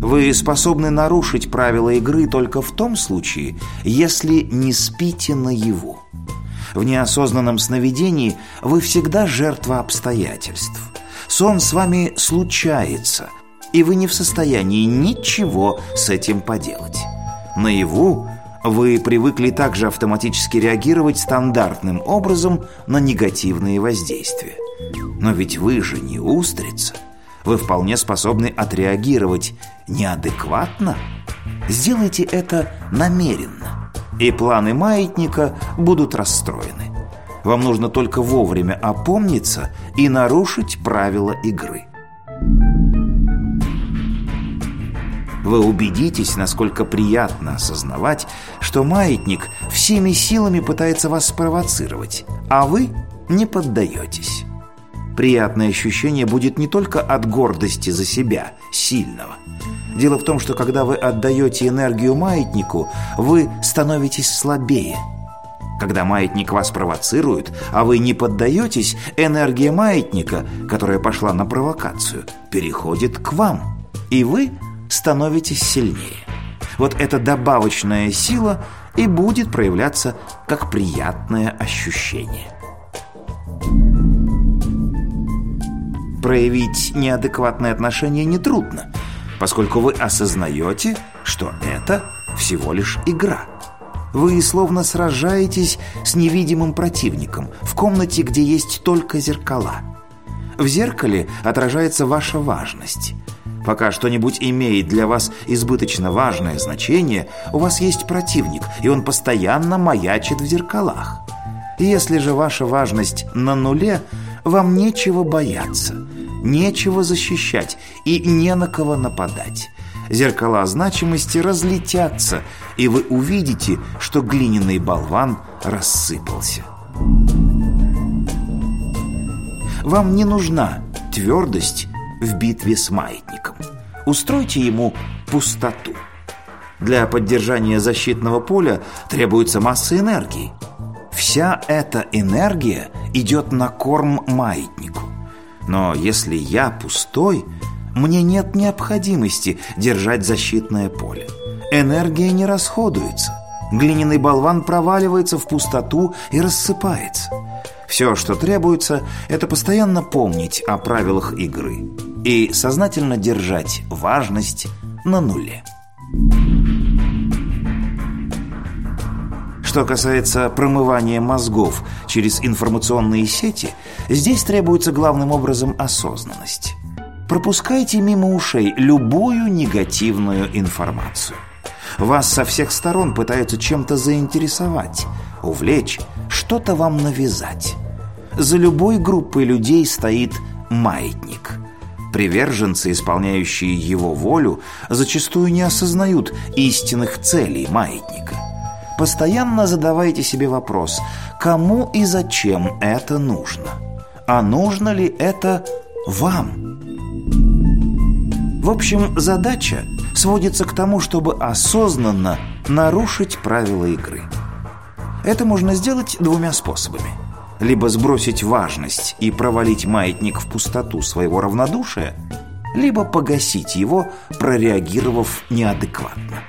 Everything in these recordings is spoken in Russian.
Вы способны нарушить правила игры только в том случае, если не спите наяву. В неосознанном сновидении вы всегда жертва обстоятельств. Сон с вами случается, и вы не в состоянии ничего с этим поделать. Наяву вы привыкли также автоматически реагировать стандартным образом на негативные воздействия. Но ведь вы же не устрица. Вы вполне способны отреагировать неадекватно. Сделайте это намеренно, и планы маятника будут расстроены. Вам нужно только вовремя опомниться и нарушить правила игры. вы убедитесь, насколько приятно осознавать, что маятник всеми силами пытается вас спровоцировать, а вы не поддаетесь. Приятное ощущение будет не только от гордости за себя, сильного. Дело в том, что когда вы отдаете энергию маятнику, вы становитесь слабее. Когда маятник вас провоцирует, а вы не поддаетесь, энергия маятника, которая пошла на провокацию, переходит к вам. И вы становитесь сильнее. Вот эта добавочная сила и будет проявляться как приятное ощущение. Проявить неадекватное отношение нетрудно, поскольку вы осознаете, что это всего лишь игра. Вы словно сражаетесь с невидимым противником в комнате, где есть только зеркала. В зеркале отражается ваша важность – Пока что-нибудь имеет для вас избыточно важное значение, у вас есть противник, и он постоянно маячит в зеркалах. Если же ваша важность на нуле, вам нечего бояться, нечего защищать и не на кого нападать. Зеркала значимости разлетятся, и вы увидите, что глиняный болван рассыпался. Вам не нужна твердость в битве с маятником. Устройте ему пустоту. Для поддержания защитного поля требуется масса энергии. Вся эта энергия идет на корм маятнику. Но если я пустой, мне нет необходимости держать защитное поле. Энергия не расходуется. Глиняный болван проваливается в пустоту и рассыпается. Все, что требуется, это постоянно помнить о правилах игры и сознательно держать важность на нуле. Что касается промывания мозгов через информационные сети, здесь требуется главным образом осознанность. Пропускайте мимо ушей любую негативную информацию. Вас со всех сторон пытаются чем-то заинтересовать, увлечь, что-то вам навязать. За любой группой людей стоит маятник – Приверженцы, исполняющие его волю, зачастую не осознают истинных целей маятника. Постоянно задавайте себе вопрос, кому и зачем это нужно? А нужно ли это вам? В общем, задача сводится к тому, чтобы осознанно нарушить правила игры. Это можно сделать двумя способами – либо сбросить важность и провалить маятник в пустоту своего равнодушия, либо погасить его, прореагировав неадекватно.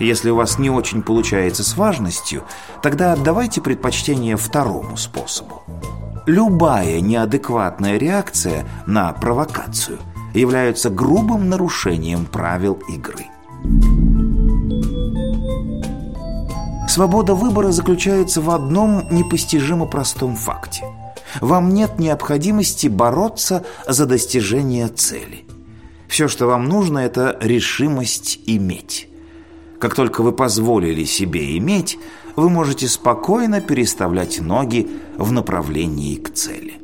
Если у вас не очень получается с важностью, тогда отдавайте предпочтение второму способу. Любая неадекватная реакция на провокацию является грубым нарушением правил игры. Свобода выбора заключается в одном непостижимо простом факте. Вам нет необходимости бороться за достижение цели. Все, что вам нужно, это решимость иметь. Как только вы позволили себе иметь, вы можете спокойно переставлять ноги в направлении к цели.